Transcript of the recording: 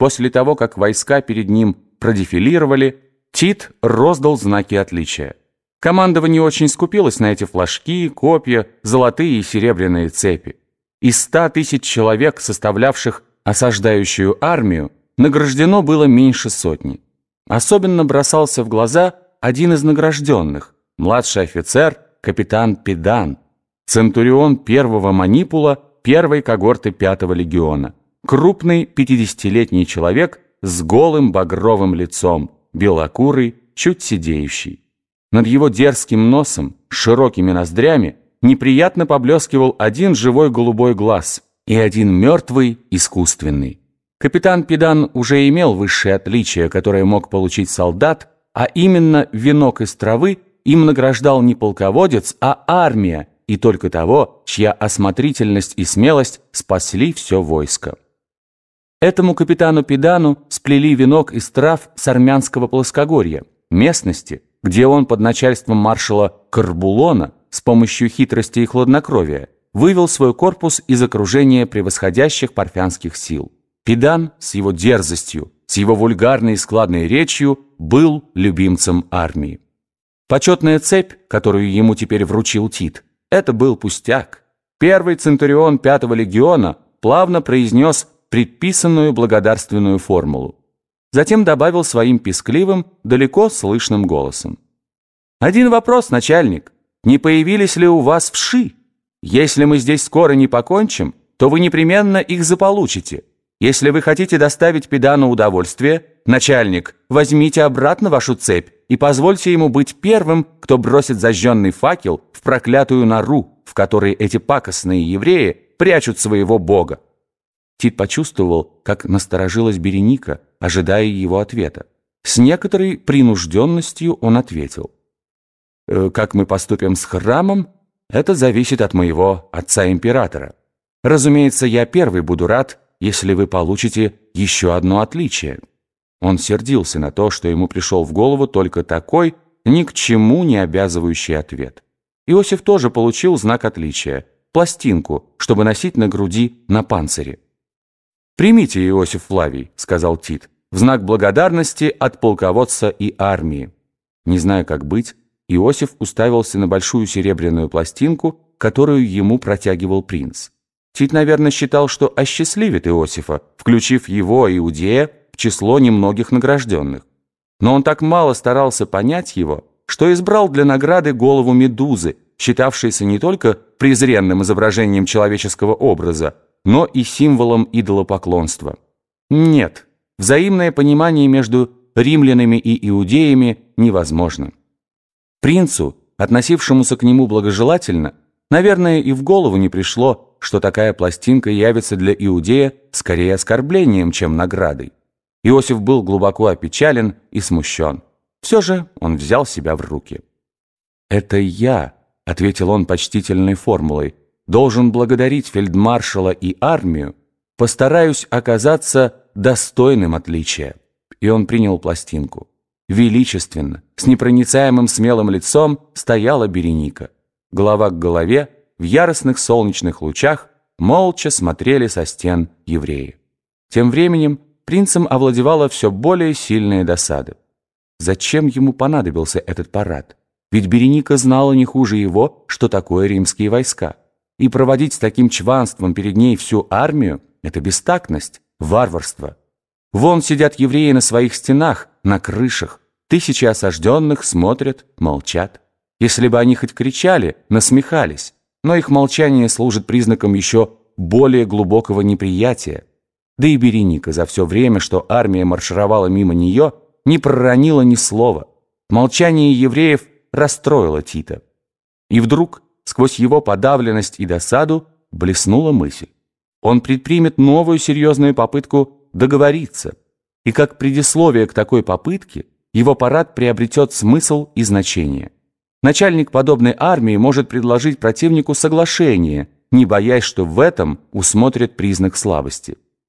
После того, как войска перед ним продефилировали, Тит роздал знаки отличия. Командование очень скупилось на эти флажки, копья, золотые и серебряные цепи. Из ста тысяч человек, составлявших осаждающую армию, награждено было меньше сотни. Особенно бросался в глаза один из награжденных, младший офицер, капитан Педан, центурион первого манипула первой когорты пятого легиона, крупный пятидесятилетний человек с голым багровым лицом, белокурый, чуть сидеющий. Над его дерзким носом, широкими ноздрями, неприятно поблескивал один живой голубой глаз и один мертвый, искусственный. Капитан Педан уже имел высшее отличие, которое мог получить солдат, а именно венок из травы им награждал не полководец, а армия, и только того, чья осмотрительность и смелость спасли все войско. Этому капитану Педану сплели венок из трав с армянского плоскогорья, местности, где он под начальством маршала Карбулона с помощью хитрости и хладнокровия вывел свой корпус из окружения превосходящих парфянских сил. Педан с его дерзостью, с его вульгарной и складной речью был любимцем армии. Почетная цепь, которую ему теперь вручил Тит, это был пустяк. Первый центурион пятого легиона плавно произнес предписанную благодарственную формулу. Затем добавил своим пескливым, далеко слышным голосом. «Один вопрос, начальник. Не появились ли у вас вши? Если мы здесь скоро не покончим, то вы непременно их заполучите. Если вы хотите доставить педану удовольствие, начальник, возьмите обратно вашу цепь и позвольте ему быть первым, кто бросит зажженный факел в проклятую нору, в которой эти пакостные евреи прячут своего бога. Тит почувствовал, как насторожилась Береника, ожидая его ответа. С некоторой принужденностью он ответил. «Э, «Как мы поступим с храмом, это зависит от моего отца-императора. Разумеется, я первый буду рад, если вы получите еще одно отличие». Он сердился на то, что ему пришел в голову только такой, ни к чему не обязывающий ответ. Иосиф тоже получил знак отличия – пластинку, чтобы носить на груди на панцире. «Примите, Иосиф Флавий», — сказал Тит, «в знак благодарности от полководца и армии». Не зная, как быть, Иосиф уставился на большую серебряную пластинку, которую ему протягивал принц. Тит, наверное, считал, что осчастливит Иосифа, включив его, Иудея, в число немногих награжденных. Но он так мало старался понять его, что избрал для награды голову медузы, считавшейся не только презренным изображением человеческого образа, но и символом идолопоклонства. Нет, взаимное понимание между римлянами и иудеями невозможно. Принцу, относившемуся к нему благожелательно, наверное, и в голову не пришло, что такая пластинка явится для иудея скорее оскорблением, чем наградой. Иосиф был глубоко опечален и смущен. Все же он взял себя в руки. «Это я», — ответил он почтительной формулой, должен благодарить фельдмаршала и армию, постараюсь оказаться достойным отличия. И он принял пластинку. Величественно, с непроницаемым смелым лицом стояла Береника. Голова к голове, в яростных солнечных лучах, молча смотрели со стен евреи. Тем временем принцем овладевала все более сильная досада. Зачем ему понадобился этот парад? Ведь Береника знала не хуже его, что такое римские войска и проводить с таким чванством перед ней всю армию – это бестактность, варварство. Вон сидят евреи на своих стенах, на крышах, тысячи осажденных смотрят, молчат. Если бы они хоть кричали, насмехались, но их молчание служит признаком еще более глубокого неприятия. Да и Береника за все время, что армия маршировала мимо нее, не проронила ни слова. Молчание евреев расстроило Тита. И вдруг сквозь его подавленность и досаду блеснула мысль. Он предпримет новую серьезную попытку договориться, и как предисловие к такой попытке его парад приобретет смысл и значение. Начальник подобной армии может предложить противнику соглашение, не боясь, что в этом усмотрят признак слабости.